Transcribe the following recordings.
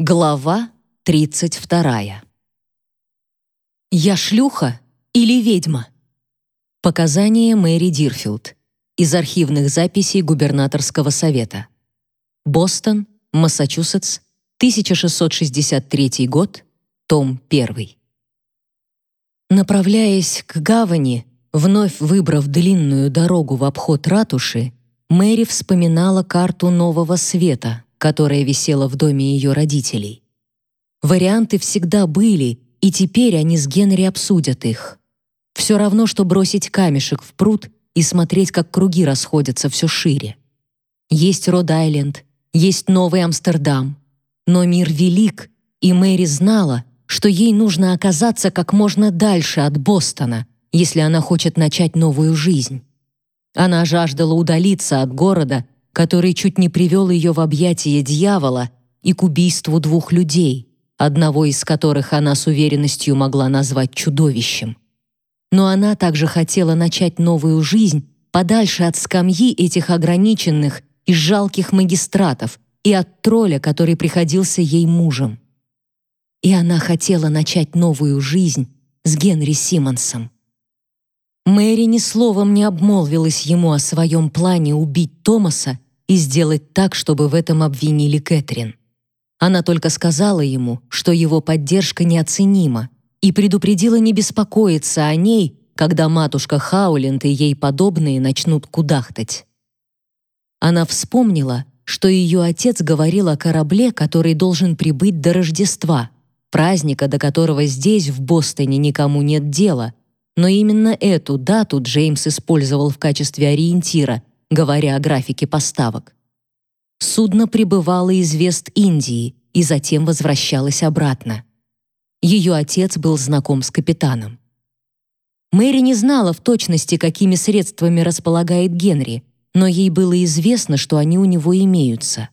Глава 32. «Я шлюха или ведьма?» Показания Мэри Дирфилд из архивных записей губернаторского совета. Бостон, Массачусетс, 1663 год, том 1. Направляясь к гавани, вновь выбрав длинную дорогу в обход ратуши, Мэри вспоминала карту Нового Света, которая висела в доме ее родителей. Варианты всегда были, и теперь они с Генри обсудят их. Все равно, что бросить камешек в пруд и смотреть, как круги расходятся все шире. Есть Род-Айленд, есть Новый Амстердам. Но мир велик, и Мэри знала, что ей нужно оказаться как можно дальше от Бостона, если она хочет начать новую жизнь. Она жаждала удалиться от города который чуть не привел ее в объятия дьявола и к убийству двух людей, одного из которых она с уверенностью могла назвать чудовищем. Но она также хотела начать новую жизнь подальше от скамьи этих ограниченных и жалких магистратов и от тролля, который приходился ей мужем. И она хотела начать новую жизнь с Генри Симмонсом. Мэри ни словом не обмолвилась ему о своем плане убить Томаса и сделать так, чтобы в этом обвинили Кэтрин. Она только сказала ему, что его поддержка неоценима, и предупредила не беспокоиться о ней, когда матушка Хауленд и ей подобные начнут кудахтать. Она вспомнила, что ее отец говорил о корабле, который должен прибыть до Рождества, праздника, до которого здесь, в Бостоне, никому нет дела, но именно эту дату Джеймс использовал в качестве ориентира, говоря о графике поставок. Судно прибывало из Вест-Индии и затем возвращалось обратно. Ее отец был знаком с капитаном. Мэри не знала в точности, какими средствами располагает Генри, но ей было известно, что они у него имеются.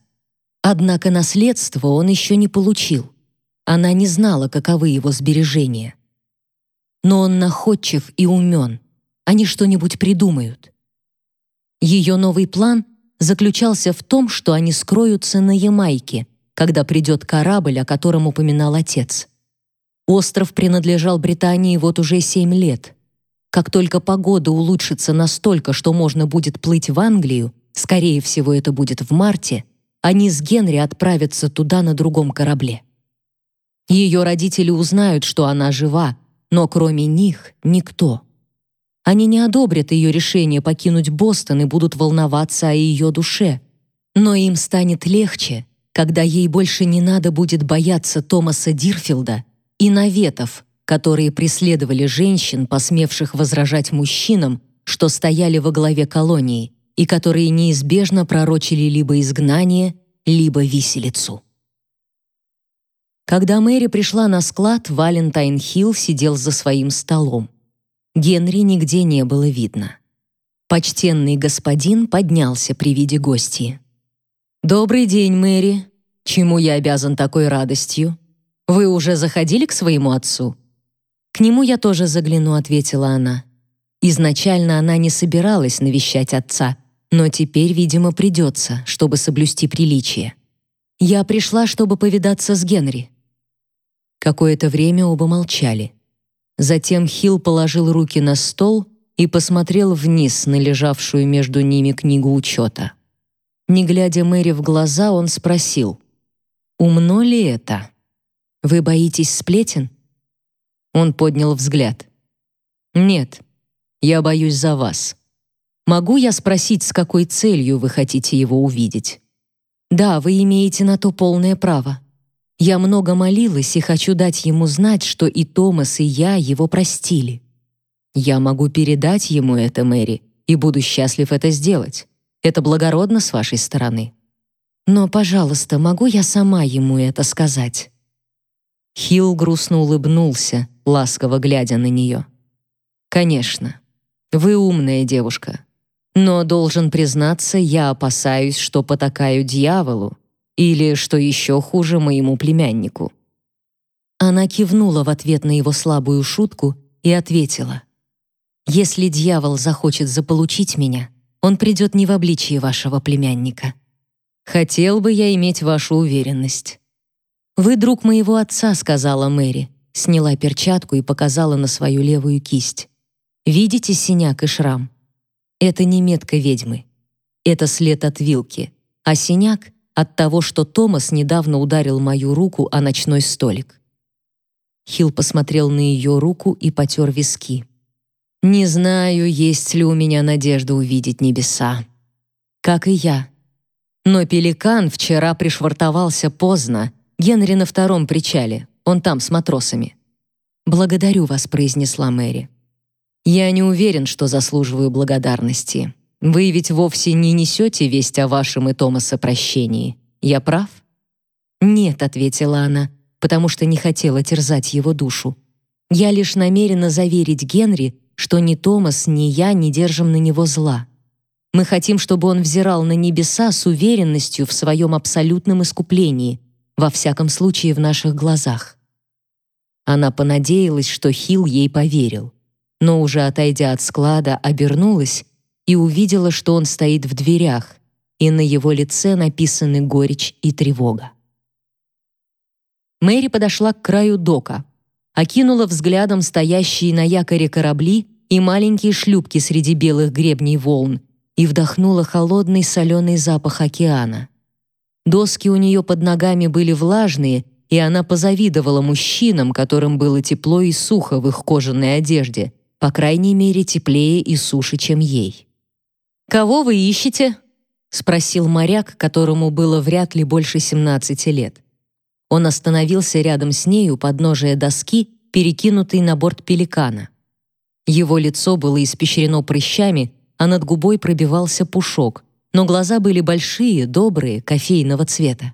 Однако наследство он еще не получил. Она не знала, каковы его сбережения. Но он находчив и умен. Они что-нибудь придумают. Ее новый план заключался в том, что они скроются на Ямайке, когда придет корабль, о котором упоминал отец. Остров принадлежал Британии вот уже семь лет. Как только погода улучшится настолько, что можно будет плыть в Англию, скорее всего, это будет в марте, они с Генри отправятся туда на другом корабле. Ее родители узнают, что она жива, но кроме них никто. Они не одобрят ее решение покинуть Бостон и будут волноваться о ее душе. Но им станет легче, когда ей больше не надо будет бояться Томаса Дирфилда и наветов, которые преследовали женщин, посмевших возражать мужчинам, что стояли во главе колонии, и которые неизбежно пророчили либо изгнание, либо виселицу. Когда Мэри пришла на склад, Валентайн Хилл сидел за своим столом. Генри нигде не было видно. Почтенный господин поднялся при виде гостей. «Добрый день, Мэри. Чему я обязан такой радостью? Вы уже заходили к своему отцу?» «К нему я тоже загляну», — ответила она. Изначально она не собиралась навещать отца, но теперь, видимо, придется, чтобы соблюсти приличие. «Я пришла, чтобы повидаться с Генри». Какое-то время оба молчали. Затем Хилл положил руки на стол и посмотрел вниз на лежавшую между ними книгу учета. Не глядя Мэри в глаза, он спросил, «Умно ли это? Вы боитесь сплетен?» Он поднял взгляд. «Нет, я боюсь за вас. Могу я спросить, с какой целью вы хотите его увидеть?» «Да, вы имеете на то полное право. Я много молилась и хочу дать ему знать, что и Томас, и я его простили. Я могу передать ему это, Мэри, и буду счастлив это сделать. Это благородно с вашей стороны. Но, пожалуйста, могу я сама ему это сказать?» Хилл грустно улыбнулся, ласково глядя на нее. «Конечно. Вы умная девушка. Но, должен признаться, я опасаюсь, что потакаю дьяволу, или, что еще хуже, моему племяннику. Она кивнула в ответ на его слабую шутку и ответила. «Если дьявол захочет заполучить меня, он придет не в обличии вашего племянника. Хотел бы я иметь вашу уверенность». «Вы друг моего отца», — сказала Мэри, сняла перчатку и показала на свою левую кисть. «Видите синяк и шрам? Это не метка ведьмы. Это след от вилки, а синяк — от того, что Томас недавно ударил мою руку о ночной столик». Хилл посмотрел на ее руку и потер виски. «Не знаю, есть ли у меня надежда увидеть небеса. Как и я. Но пеликан вчера пришвартовался поздно, Генри на втором причале, он там с матросами. «Благодарю вас», — произнесла Мэри. «Я не уверен, что заслуживаю благодарности. Вы ведь вовсе не несете весть о вашем и Томаса прощении. Я прав?» «Нет», — ответила она, потому что не хотела терзать его душу. «Я лишь намерена заверить Генри, что ни Томас, ни я не держим на него зла. Мы хотим, чтобы он взирал на небеса с уверенностью в своем абсолютном искуплении, во всяком случае в наших глазах. Она понадеялась, что Хил ей поверил, но уже отойдя от склада, обернулась и увидела, что он стоит в дверях, и на его лице написаны горечь и тревога. Мэри подошла к краю дока, окинула взглядом стоящие на якоре корабли и маленькие шлюпки среди белых гребней волн и вдохнула холодный соленый запах океана. Доски у нее под ногами были влажные, и она позавидовала мужчинам, которым было тепло и сухо в их кожаной одежде, по крайней мере, теплее и суше, чем ей. «Кого вы ищете?» — спросил моряк, которому было вряд ли больше 17 лет. Он остановился рядом с ней у подножия доски, перекинутой на борт пеликана. Его лицо было испещрено прыщами, а над губой пробивался пушок, но глаза были большие, добрые, кофейного цвета.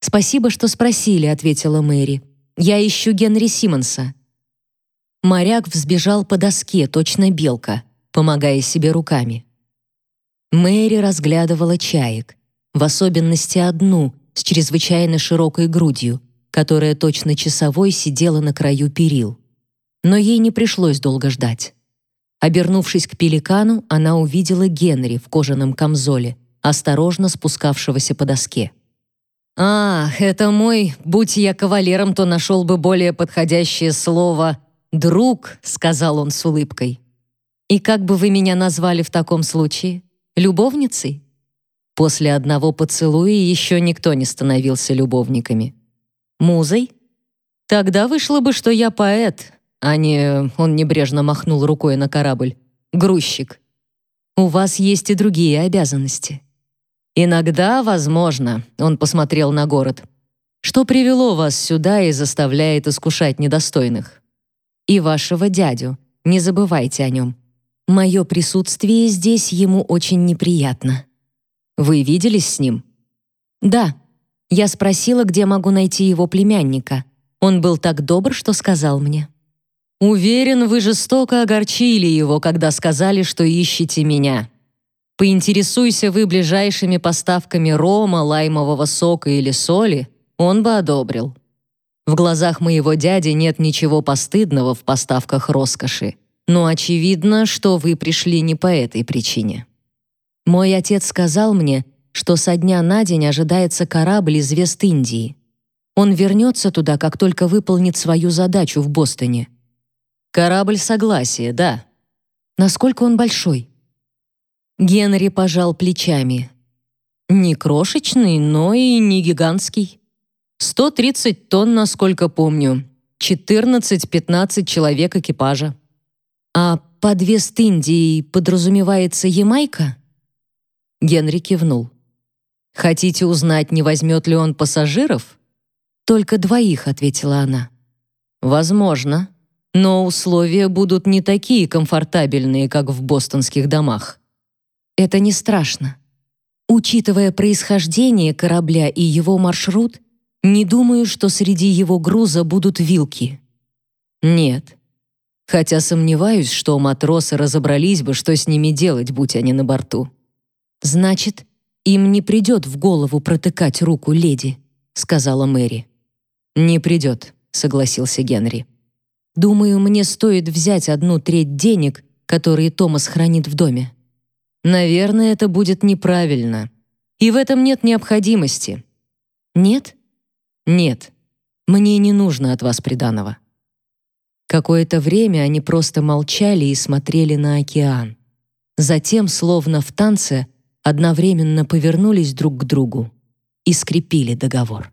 «Спасибо, что спросили», — ответила Мэри. «Я ищу Генри Симмонса». Моряк взбежал по доске, точно белка, помогая себе руками. Мэри разглядывала чаек, в особенности одну, с чрезвычайно широкой грудью, которая точно часовой сидела на краю перил. Но ей не пришлось долго ждать. Обернувшись к пеликану, она увидела Генри в кожаном камзоле, осторожно спускавшегося по доске. «Ах, это мой, будь я кавалером, то нашел бы более подходящее слово «друг», — сказал он с улыбкой. «И как бы вы меня назвали в таком случае? Любовницей?» После одного поцелуя еще никто не становился любовниками. «Музой?» «Тогда вышло бы, что я поэт, а не...» Он небрежно махнул рукой на корабль. «Грузчик. У вас есть и другие обязанности». «Иногда, возможно», — он посмотрел на город. «Что привело вас сюда и заставляет искушать недостойных?» «И вашего дядю. Не забывайте о нем. Мое присутствие здесь ему очень неприятно». «Вы виделись с ним?» «Да. Я спросила, где могу найти его племянника. Он был так добр, что сказал мне». Уверен, вы жестоко огорчили его, когда сказали, что ищете меня. Поинтересуйся вы ближайшими поставками рома, лаймового сока или соли, он бы одобрил. В глазах моего дяди нет ничего постыдного в поставках роскоши, но очевидно, что вы пришли не по этой причине. Мой отец сказал мне, что со дня на день ожидается корабль из Вест-Индии. Он вернется туда, как только выполнит свою задачу в Бостоне. Корабль согласия, да. Насколько он большой? Генри пожал плечами. Не крошечный, но и не гигантский. 130 тонн, насколько помню. 14-15 человек экипажа. А под Вест-Индией подразумевается Ямайка? Генри кивнул. Хотите узнать, не возьмет ли он пассажиров? Только двоих, ответила она. Возможно. Но условия будут не такие комфортабельные, как в бостонских домах. Это не страшно. Учитывая происхождение корабля и его маршрут, не думаю, что среди его груза будут вилки. Нет. Хотя сомневаюсь, что матросы разобрались бы, что с ними делать, будь они на борту. Значит, им не придет в голову протыкать руку леди, сказала Мэри. Не придет, согласился Генри. Думаю, мне стоит взять одну треть денег, которые Томас хранит в доме. Наверное, это будет неправильно. И в этом нет необходимости. Нет? «Нет, мне не нужно от вас приданого». Какое-то время они просто молчали и смотрели на океан. Затем, словно в танце, одновременно повернулись друг к другу и скрепили договор.